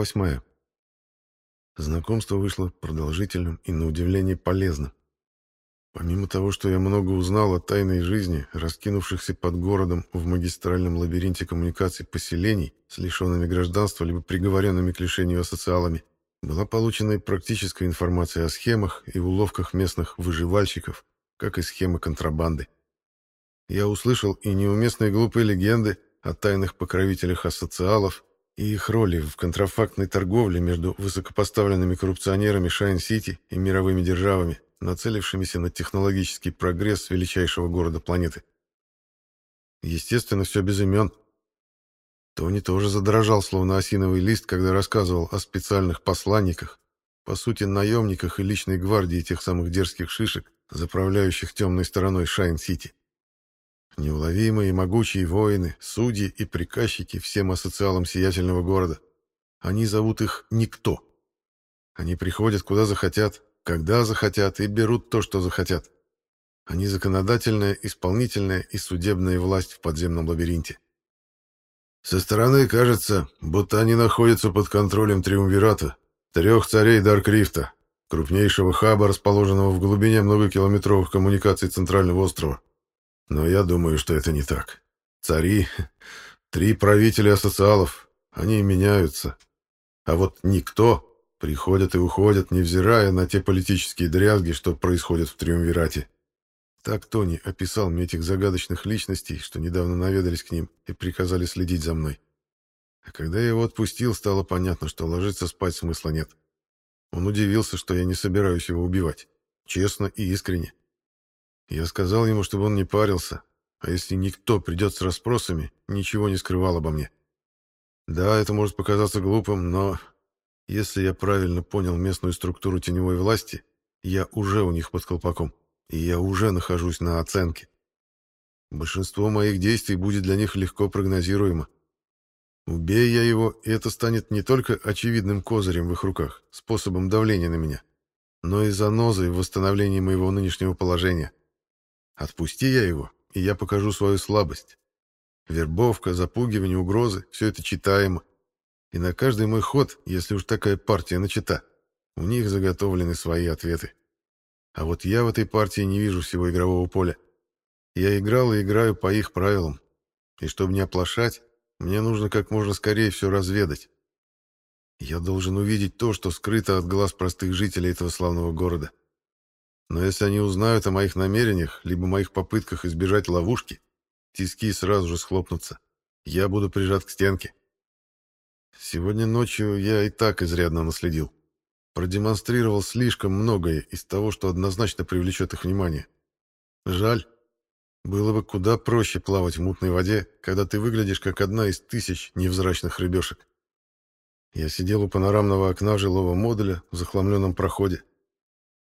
восьмая. Знакомство вышло продолжительным и, на удивление, полезным. Помимо того, что я много узнал о тайной жизни, раскинувшихся под городом в магистральном лабиринте коммуникаций поселений с лишенными гражданства либо приговоренными к лишению асоциалами, была получена и практическая информация о схемах и уловках местных выживальщиков, как и схемы контрабанды. Я услышал и неуместные глупые легенды о тайных покровителях асоциалов и их роли в контрафактной торговле между высокопоставленными коррупционерами Шайн-Сити и мировыми державами, нацелившимися на технологический прогресс величайшего города планеты. Естественно, все без имен. Тони тоже задрожал, словно осиновый лист, когда рассказывал о специальных посланниках, по сути, наемниках и личной гвардии тех самых дерзких шишек, заправляющих темной стороной Шайн-Сити. Неуловимые и могучие воины, судьи и приказчики всем асоциалам сиятельного города. Они зовут их «Никто». Они приходят куда захотят, когда захотят и берут то, что захотят. Они законодательная, исполнительная и судебная власть в подземном лабиринте. Со стороны кажется, будто они находятся под контролем Триумвирата, трех царей Даркрифта, крупнейшего хаба, расположенного в глубине многокилометровых коммуникаций Центрального острова. Но я думаю, что это не так. Цари, три правителя асоциалов, они меняются. А вот никто приходят и уходят, невзирая на те политические дрязги, что происходят в Триумвирате. Так Тони описал мне этих загадочных личностей, что недавно наведались к ним и приказали следить за мной. А когда я его отпустил, стало понятно, что ложиться спать смысла нет. Он удивился, что я не собираюсь его убивать. Честно и искренне. Я сказал ему, чтобы он не парился, а если никто придет с расспросами, ничего не скрывал обо мне. Да, это может показаться глупым, но если я правильно понял местную структуру теневой власти, я уже у них под колпаком, и я уже нахожусь на оценке. Большинство моих действий будет для них легко прогнозируемо. Убей я его, и это станет не только очевидным козырем в их руках, способом давления на меня, но и занозой в восстановлении моего нынешнего положения. Отпусти я его, и я покажу свою слабость. Вербовка, запугивание, угрозы — все это читаемо. И на каждый мой ход, если уж такая партия начата, у них заготовлены свои ответы. А вот я в этой партии не вижу всего игрового поля. Я играл и играю по их правилам. И чтобы не оплошать, мне нужно как можно скорее все разведать. Я должен увидеть то, что скрыто от глаз простых жителей этого славного города. Но если они узнают о моих намерениях, либо моих попытках избежать ловушки, тиски сразу же схлопнутся. Я буду прижат к стенке. Сегодня ночью я и так изрядно наследил. Продемонстрировал слишком многое из того, что однозначно привлечет их внимание. Жаль. Было бы куда проще плавать в мутной воде, когда ты выглядишь как одна из тысяч невзрачных рыбешек. Я сидел у панорамного окна жилого модуля в захламленном проходе.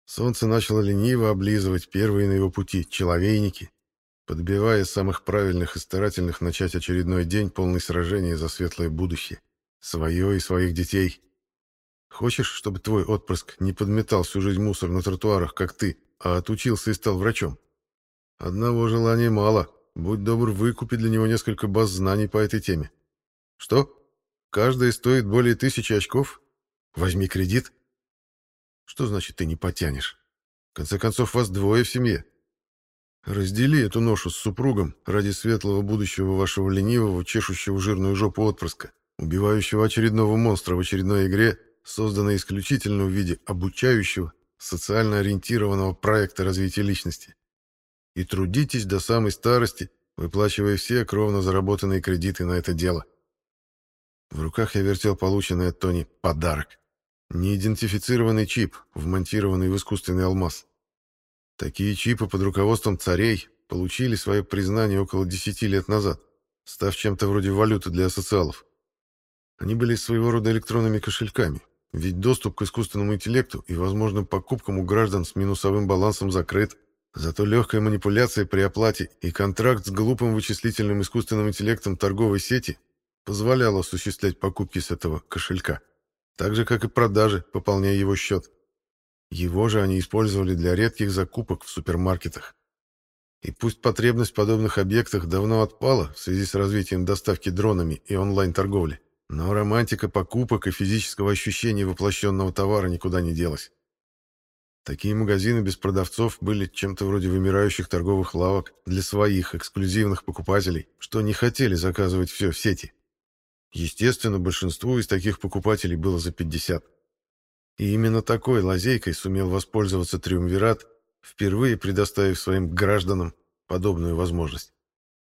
Солнце начало лениво облизывать первые на его пути человейники, подбивая самых правильных и старательных начать очередной день полный сражения за светлое будущее. Свое и своих детей. Хочешь, чтобы твой отпрыск не подметал всю жизнь мусор на тротуарах, как ты, а отучился и стал врачом? Одного желания мало. Будь добр, выкупи для него несколько баз знаний по этой теме. Что? Каждая стоит более тысячи очков? Возьми кредит что значит ты не потянешь? В конце концов, вас двое в семье. Раздели эту ношу с супругом ради светлого будущего вашего ленивого, чешущего жирную жопу отпрыска, убивающего очередного монстра в очередной игре, созданной исключительно в виде обучающего, социально ориентированного проекта развития личности. И трудитесь до самой старости, выплачивая все кровно заработанные кредиты на это дело. В руках я вертел полученный от Тони подарок. Неидентифицированный чип, вмонтированный в искусственный алмаз. Такие чипы под руководством царей получили свое признание около 10 лет назад, став чем-то вроде валюты для социалов. Они были своего рода электронными кошельками, ведь доступ к искусственному интеллекту и возможным покупкам у граждан с минусовым балансом закрыт, зато легкая манипуляция при оплате и контракт с глупым вычислительным искусственным интеллектом торговой сети позволял осуществлять покупки с этого кошелька так же, как и продажи, пополняя его счет. Его же они использовали для редких закупок в супермаркетах. И пусть потребность в подобных объектах давно отпала в связи с развитием доставки дронами и онлайн-торговли, Но романтика покупок и физического ощущения воплощенного товара никуда не делась. Такие магазины без продавцов были чем-то вроде вымирающих торговых лавок для своих эксклюзивных покупателей, что не хотели заказывать все в сети. Естественно, большинству из таких покупателей было за 50. И именно такой лазейкой сумел воспользоваться Триумвират, впервые предоставив своим гражданам подобную возможность.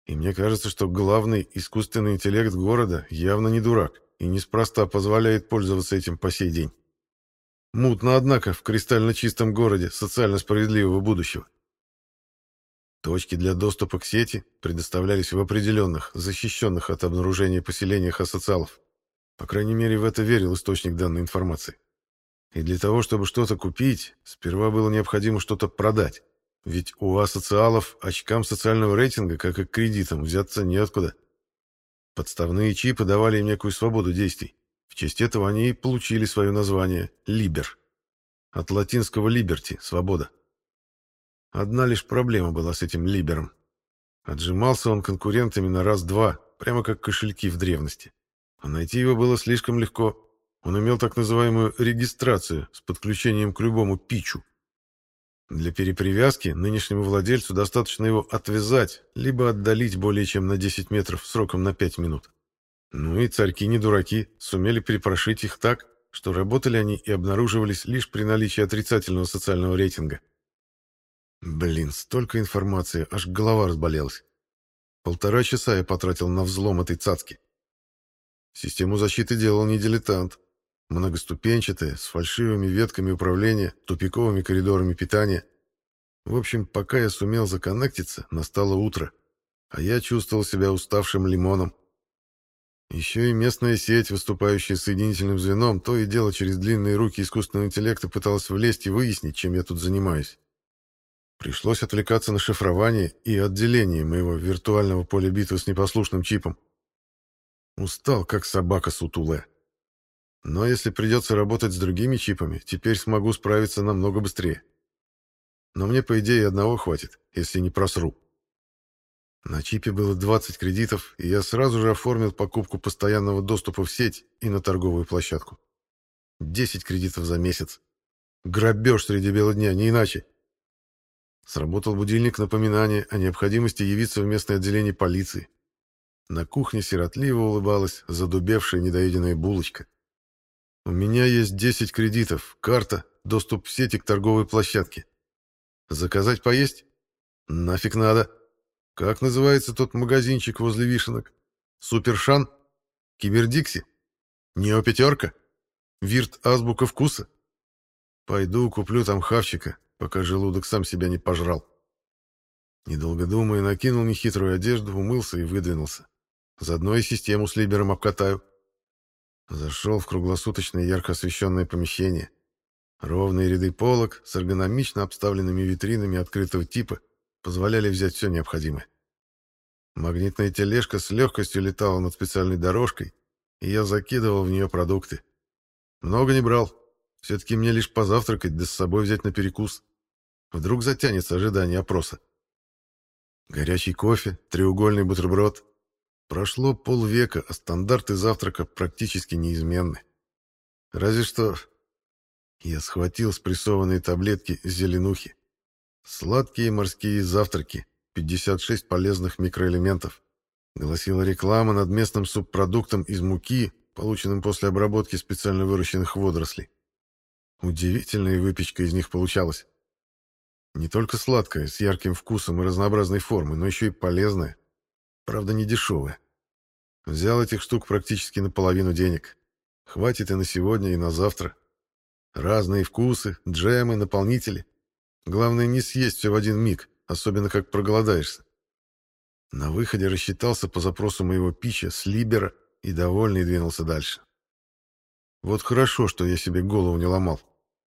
И мне кажется, что главный искусственный интеллект города явно не дурак и неспроста позволяет пользоваться этим по сей день. Мутно, однако, в кристально чистом городе социально справедливого будущего. Точки для доступа к сети предоставлялись в определенных, защищенных от обнаружения поселениях асоциалов. По крайней мере, в это верил источник данной информации. И для того, чтобы что-то купить, сперва было необходимо что-то продать. Ведь у асоциалов очкам социального рейтинга, как и кредитам, взяться неоткуда. Подставные чипы давали им некую свободу действий. В честь этого они и получили свое название «Либер». От латинского «liberty» — «свобода». Одна лишь проблема была с этим «либером». Отжимался он конкурентами на раз-два, прямо как кошельки в древности. А найти его было слишком легко. Он имел так называемую регистрацию с подключением к любому пичу. Для перепривязки нынешнему владельцу достаточно его отвязать, либо отдалить более чем на 10 метров сроком на 5 минут. Ну и царьки не дураки, сумели перепрошить их так, что работали они и обнаруживались лишь при наличии отрицательного социального рейтинга. Блин, столько информации, аж голова разболелась. Полтора часа я потратил на взлом этой цацки. Систему защиты делал не дилетант. Многоступенчатая, с фальшивыми ветками управления, тупиковыми коридорами питания. В общем, пока я сумел законнектиться, настало утро, а я чувствовал себя уставшим лимоном. Еще и местная сеть, выступающая соединительным звеном, то и дело через длинные руки искусственного интеллекта пыталась влезть и выяснить, чем я тут занимаюсь. Пришлось отвлекаться на шифрование и отделение моего виртуального поля битвы с непослушным чипом. Устал, как собака сутулая. Но если придется работать с другими чипами, теперь смогу справиться намного быстрее. Но мне, по идее, одного хватит, если не просру. На чипе было 20 кредитов, и я сразу же оформил покупку постоянного доступа в сеть и на торговую площадку. 10 кредитов за месяц. Грабеж среди бела дня, не иначе. Сработал будильник напоминания о необходимости явиться в местное отделение полиции. На кухне сиротливо улыбалась задубевшая недоеденная булочка. «У меня есть 10 кредитов, карта, доступ в сети к торговой площадке. Заказать поесть? Нафиг надо!» Как называется тот магазинчик возле вишенок? Супершан? Кибердикси? Неопятерка? Вирт Азбука Вкуса? Пойду куплю там хавчика, пока желудок сам себя не пожрал. Недолго думая, накинул нехитрую одежду, умылся и выдвинулся. Заодно и систему с Либером обкатаю. Зашел в круглосуточное ярко освещенное помещение. Ровные ряды полок с эргономично обставленными витринами открытого типа — позволяли взять все необходимое. Магнитная тележка с легкостью летала над специальной дорожкой, и я закидывал в нее продукты. Много не брал. Все-таки мне лишь позавтракать, да с собой взять на перекус. Вдруг затянется ожидание опроса. Горячий кофе, треугольный бутерброд. Прошло полвека, а стандарты завтрака практически неизменны. Разве что... Я схватил спрессованные таблетки зеленухи. Сладкие морские завтраки, 56 полезных микроэлементов. Гласила реклама над местным субпродуктом из муки, полученным после обработки специально выращенных водорослей. Удивительная выпечка из них получалась. Не только сладкая, с ярким вкусом и разнообразной формой, но еще и полезная. Правда, не дешевая. Взял этих штук практически наполовину денег. Хватит и на сегодня, и на завтра. Разные вкусы, джемы, наполнители. Главное не съесть все в один миг, особенно как проголодаешься. На выходе рассчитался по запросу моего пища с Либера и довольный двинулся дальше. Вот хорошо, что я себе голову не ломал.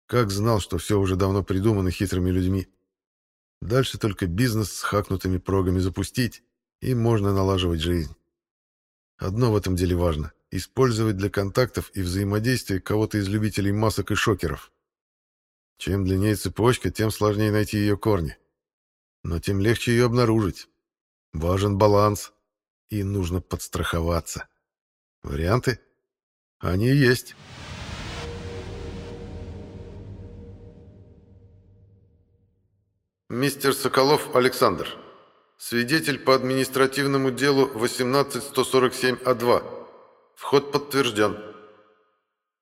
Как знал, что все уже давно придумано хитрыми людьми. Дальше только бизнес с хакнутыми прогами запустить, и можно налаживать жизнь. Одно в этом деле важно — использовать для контактов и взаимодействия кого-то из любителей масок и шокеров. Чем длиннее цепочка, тем сложнее найти ее корни. Но тем легче ее обнаружить. Важен баланс, и нужно подстраховаться. Варианты? Они есть. Мистер Соколов Александр. Свидетель по административному делу 18147А2. Вход подтвержден.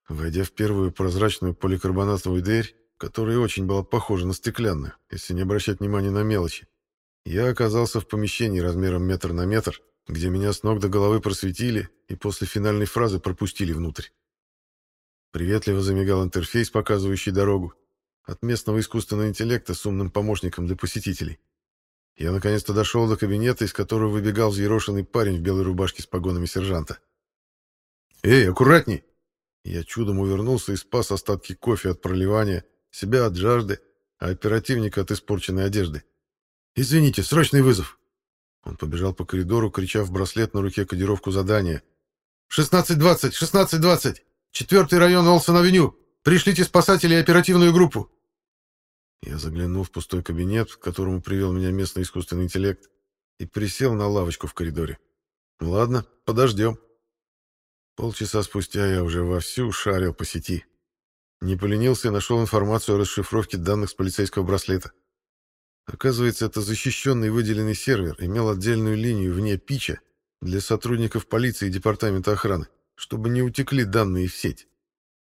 Войдя в первую прозрачную поликарбонатовую дверь, которая очень была похожа на стеклянную, если не обращать внимания на мелочи, я оказался в помещении размером метр на метр, где меня с ног до головы просветили и после финальной фразы пропустили внутрь. Приветливо замигал интерфейс, показывающий дорогу, от местного искусственного интеллекта с умным помощником для посетителей. Я наконец-то дошел до кабинета, из которого выбегал взъерошенный парень в белой рубашке с погонами сержанта. «Эй, аккуратней!» Я чудом увернулся и спас остатки кофе от проливания, себя от жажды, а оперативника от испорченной одежды. «Извините, срочный вызов!» Он побежал по коридору, крича в браслет на руке кодировку задания. «16-20! 16-20! Четвертый район Олсон-авеню! Пришлите спасателей и оперативную группу!» Я заглянул в пустой кабинет, к которому привел меня местный искусственный интеллект, и присел на лавочку в коридоре. «Ладно, подождем». Полчаса спустя я уже вовсю шарил по сети. Не поленился и нашел информацию о расшифровке данных с полицейского браслета. Оказывается, это защищенный выделенный сервер имел отдельную линию вне пича для сотрудников полиции и департамента охраны, чтобы не утекли данные в сеть.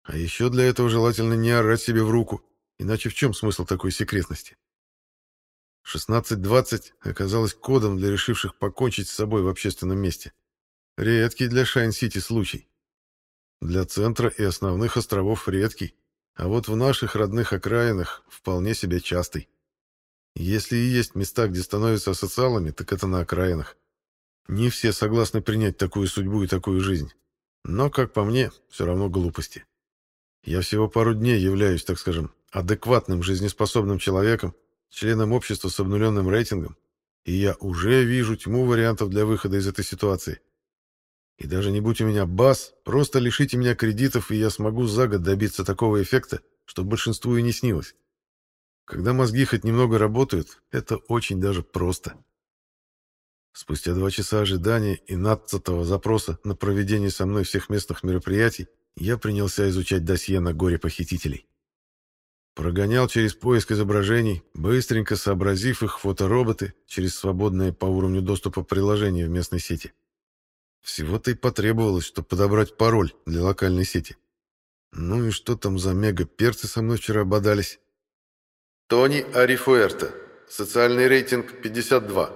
А еще для этого желательно не орать себе в руку, иначе в чем смысл такой секретности? 1620 оказалось кодом для решивших покончить с собой в общественном месте. Редкий для Шайн-Сити случай. Для центра и основных островов редкий, а вот в наших родных окраинах вполне себе частый. Если и есть места, где становятся асоциалами, так это на окраинах. Не все согласны принять такую судьбу и такую жизнь. Но, как по мне, все равно глупости. Я всего пару дней являюсь, так скажем, адекватным, жизнеспособным человеком, членом общества с обнуленным рейтингом, и я уже вижу тьму вариантов для выхода из этой ситуации. И даже не будь у меня баз, просто лишите меня кредитов, и я смогу за год добиться такого эффекта, что большинству и не снилось. Когда мозги хоть немного работают, это очень даже просто. Спустя два часа ожидания и надцатого запроса на проведение со мной всех местных мероприятий, я принялся изучать досье на горе похитителей. Прогонял через поиск изображений, быстренько сообразив их фотороботы через свободное по уровню доступа приложение в местной сети. Всего-то и потребовалось, чтобы подобрать пароль для локальной сети. Ну и что там за мега-перцы со мной вчера бодались? Тони Арифуэрте. Социальный рейтинг 52.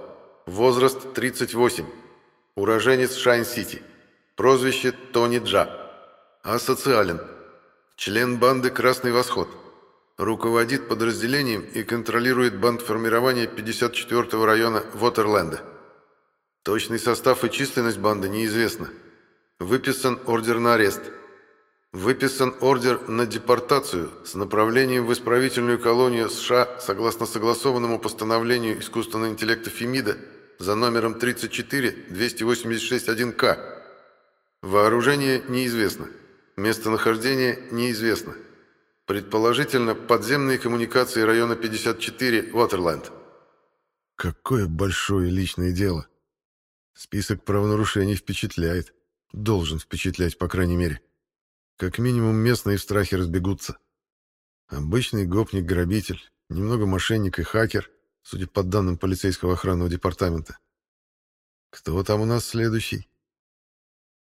Возраст 38. Уроженец Шайн-Сити. Прозвище Тони Джа. Асоциален. Член банды «Красный восход». Руководит подразделением и контролирует бандформирование 54-го района Вотерленда. Точный состав и численность банды неизвестны. Выписан ордер на арест – Выписан ордер на депортацию с направлением в исправительную колонию США согласно согласованному постановлению искусственного интеллекта Фемида за номером 34-286-1К. Вооружение неизвестно. Местонахождение неизвестно. Предположительно, подземные коммуникации района 54 Уотерленд. Какое большое личное дело. Список правонарушений впечатляет. Должен впечатлять, по крайней мере. Как минимум местные в страхе разбегутся. Обычный гопник-грабитель, немного мошенник и хакер, судя по данным полицейского охранного департамента. Кто там у нас следующий?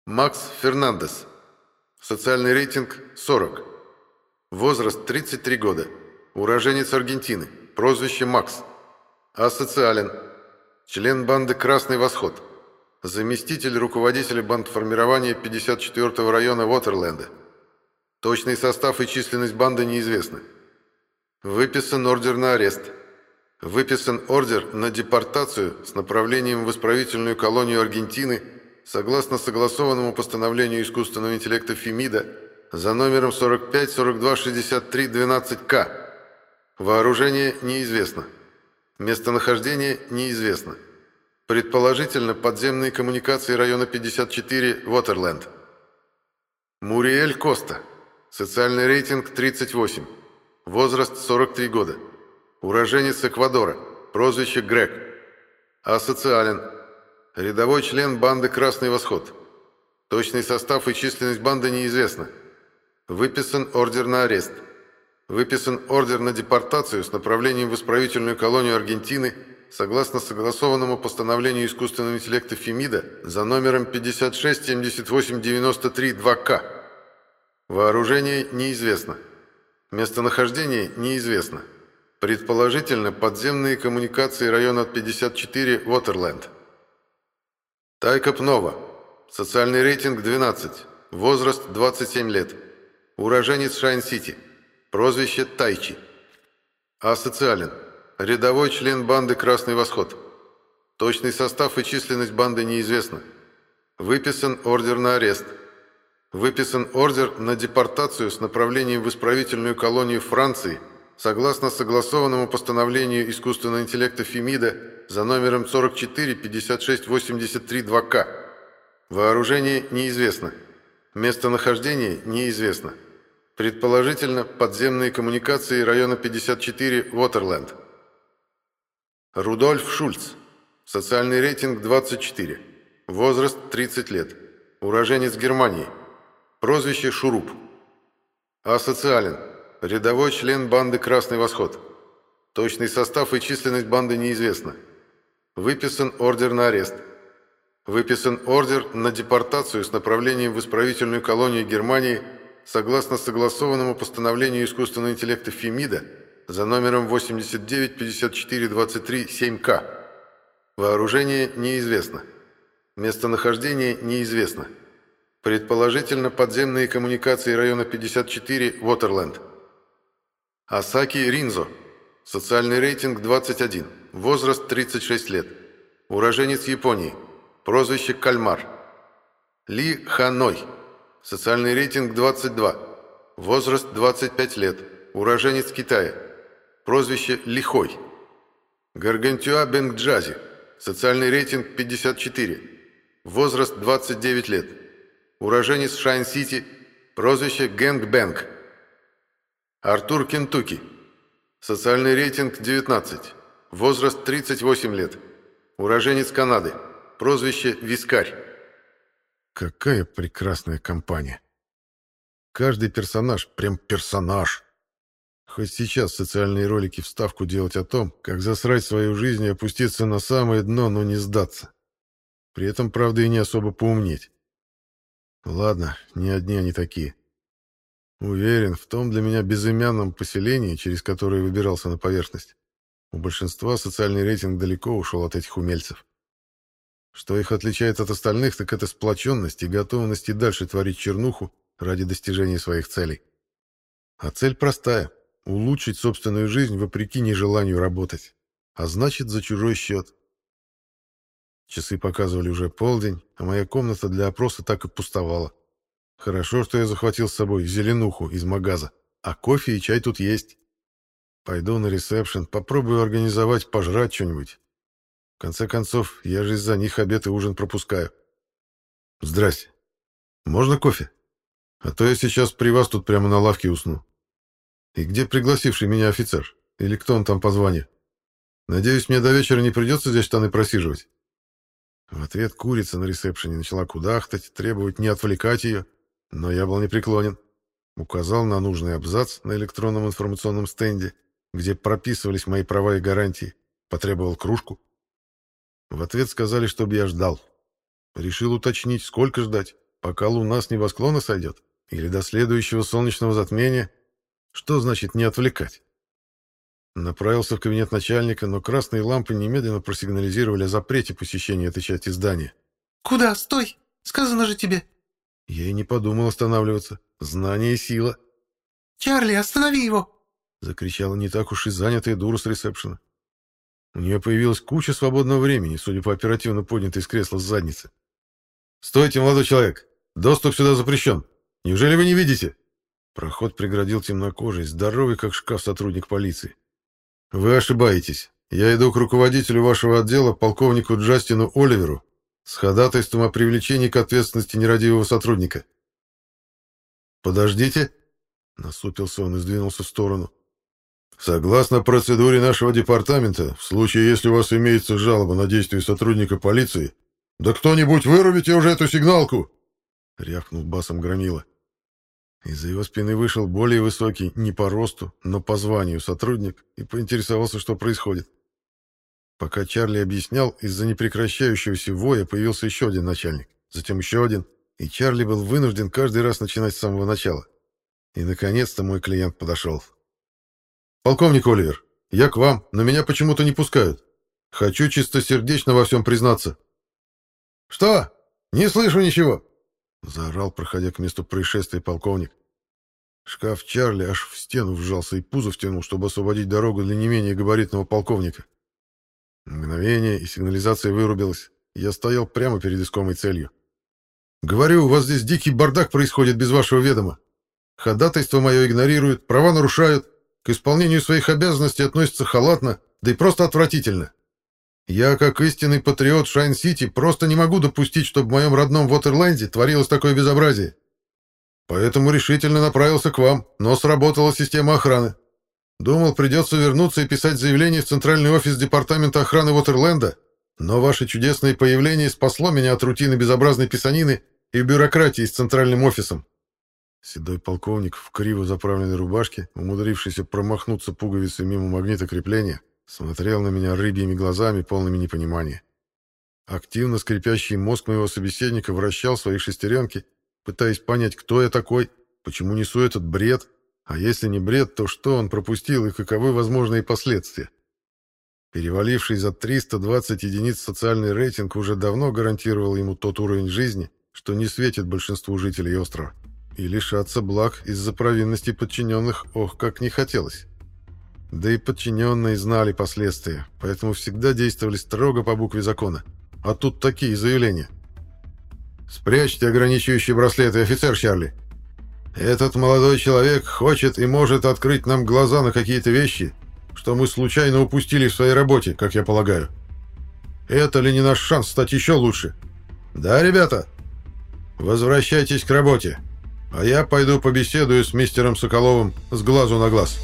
Макс Фернандес. Социальный рейтинг 40. Возраст 33 года. Уроженец Аргентины. Прозвище Макс. Асоциален. Член банды «Красный восход». Заместитель руководителя бандформирования 54-го района Уотерленда. Точный состав и численность банды неизвестны. Выписан ордер на арест. Выписан ордер на депортацию с направлением в исправительную колонию Аргентины согласно согласованному постановлению искусственного интеллекта Фемида за номером 45-42-63-12К. Вооружение неизвестно. Местонахождение неизвестно. Предположительно, подземные коммуникации района 54 Уотерленд. Муриэль Коста. Социальный рейтинг 38. Возраст 43 года. Уроженец Эквадора. Прозвище Грег. Асоциален. Рядовой член банды «Красный восход». Точный состав и численность банды неизвестны. Выписан ордер на арест. Выписан ордер на депортацию с направлением в исправительную колонию Аргентины согласно согласованному постановлению искусственного интеллекта Фемида за номером 567893-2К. Вооружение неизвестно. Местонахождение неизвестно. Предположительно, подземные коммуникации района 54 Уотерленд. Тайка Пнова. Социальный рейтинг 12. Возраст 27 лет. Уроженец Шайн-Сити. Прозвище Тайчи. Асоциален. Рядовой член банды «Красный восход». Точный состав и численность банды неизвестны. Выписан ордер на арест. Выписан ордер на депортацию с направлением в исправительную колонию Франции согласно согласованному постановлению искусственного интеллекта Фемида за номером 44 56 83 2К. Вооружение неизвестно. Местонахождение неизвестно. Предположительно, подземные коммуникации района 54 Уотерленд. Рудольф Шульц. Социальный рейтинг 24. Возраст 30 лет. Уроженец Германии. Прозвище Шуруп. Асоциален. Рядовой член банды «Красный восход». Точный состав и численность банды неизвестна. Выписан ордер на арест. Выписан ордер на депортацию с направлением в исправительную колонию Германии согласно согласованному постановлению искусственного интеллекта Фемида за номером 895423-7К. Вооружение неизвестно. Местонахождение неизвестно. Предположительно, подземные коммуникации района 54 Уотерленд. Асаки Ринзо. Социальный рейтинг 21. Возраст 36 лет. Уроженец Японии. Прозвище Кальмар. Ли Ханой. Социальный рейтинг 22. Возраст 25 лет. Уроженец Китая. Прозвище Лихой. Гаргантюа Бенгджази. Социальный рейтинг 54. Возраст 29 лет. Уроженец Шайн-Сити. Прозвище Гэнг Бэнг. Артур Кентуки. Социальный рейтинг 19. Возраст 38 лет. Уроженец Канады. Прозвище Вискарь. Какая прекрасная компания. Каждый персонаж прям персонаж. Хоть сейчас социальные ролики вставку делать о том, как засрать свою жизнь и опуститься на самое дно, но не сдаться. При этом, правда, и не особо поумнеть. Ладно, не одни они такие. Уверен, в том для меня безымянном поселении, через которое выбирался на поверхность, у большинства социальный рейтинг далеко ушел от этих умельцев. Что их отличает от остальных, так это сплоченность и готовность и дальше творить чернуху ради достижения своих целей. А цель простая улучшить собственную жизнь вопреки нежеланию работать, а значит, за чужой счет. Часы показывали уже полдень, а моя комната для опроса так и пустовала. Хорошо, что я захватил с собой зеленуху из магаза, а кофе и чай тут есть. Пойду на ресепшн, попробую организовать пожрать что-нибудь. В конце концов, я же из-за них обед и ужин пропускаю. Здрасте. Можно кофе? А то я сейчас при вас тут прямо на лавке усну. И где пригласивший меня офицер? Или кто он там по званию? Надеюсь, мне до вечера не придется здесь штаны просиживать. В ответ курица на ресепшене начала кудахтать, требовать не отвлекать ее, но я был непреклонен. Указал на нужный абзац на электронном информационном стенде, где прописывались мои права и гарантии, потребовал кружку. В ответ сказали, чтобы я ждал. Решил уточнить, сколько ждать, пока луна с небосклона сойдет, или до следующего солнечного затмения, что значит не отвлекать? Направился в кабинет начальника, но красные лампы немедленно просигнализировали о запрете посещения этой части здания. «Куда? Стой! Сказано же тебе!» Я и не подумал останавливаться. Знание и сила. «Чарли, останови его!» Закричала не так уж и занятая дура с ресепшена. У нее появилась куча свободного времени, судя по оперативно поднятой из кресла с задницы. «Стойте, молодой человек! Доступ сюда запрещен! Неужели вы не видите?» Проход преградил темнокожий, здоровый как шкаф сотрудник полиции. «Вы ошибаетесь. Я иду к руководителю вашего отдела, полковнику Джастину Оливеру, с ходатайством о привлечении к ответственности нерадивого сотрудника». «Подождите», — насупился он и сдвинулся в сторону. «Согласно процедуре нашего департамента, в случае, если у вас имеется жалоба на действия сотрудника полиции, да кто-нибудь вырубите уже эту сигналку!» — рявкнул басом Громила. Из-за его спины вышел более высокий, не по росту, но по званию сотрудник и поинтересовался, что происходит. Пока Чарли объяснял, из-за непрекращающегося воя появился еще один начальник, затем еще один, и Чарли был вынужден каждый раз начинать с самого начала. И, наконец-то, мой клиент подошел. «Полковник Оливер, я к вам, но меня почему-то не пускают. Хочу чистосердечно во всем признаться». «Что? Не слышу ничего!» — заорал, проходя к месту происшествия полковник. Шкаф Чарли аж в стену вжался и пузо втянул, чтобы освободить дорогу для не менее габаритного полковника. Мгновение, и сигнализация вырубилась. Я стоял прямо перед искомой целью. «Говорю, у вас здесь дикий бардак происходит без вашего ведома. Ходатайство мое игнорируют, права нарушают, к исполнению своих обязанностей относятся халатно, да и просто отвратительно. Я, как истинный патриот Шайн-Сити, просто не могу допустить, чтобы в моем родном Вотерленде творилось такое безобразие. Поэтому решительно направился к вам, но сработала система охраны. Думал, придется вернуться и писать заявление в центральный офис департамента охраны Вотерленда, но ваше чудесное появление спасло меня от рутины безобразной писанины и бюрократии с центральным офисом. Седой полковник в криво заправленной рубашке, умудрившийся промахнуться пуговицей мимо магнита крепления, смотрел на меня рыбьими глазами, полными непонимания. Активно скрипящий мозг моего собеседника вращал свои шестеренки, пытаясь понять, кто я такой, почему несу этот бред, а если не бред, то что он пропустил и каковы возможные последствия. Переваливший за 320 единиц социальный рейтинг уже давно гарантировал ему тот уровень жизни, что не светит большинству жителей острова. И лишаться благ из-за провинности подчиненных ох, как не хотелось. Да и подчиненные знали последствия, поэтому всегда действовали строго по букве закона. А тут такие заявления. «Спрячьте ограничивающие браслеты, офицер Чарли. Этот молодой человек хочет и может открыть нам глаза на какие-то вещи, что мы случайно упустили в своей работе, как я полагаю. Это ли не наш шанс стать еще лучше? Да, ребята? Возвращайтесь к работе, а я пойду побеседую с мистером Соколовым с глазу на глаз».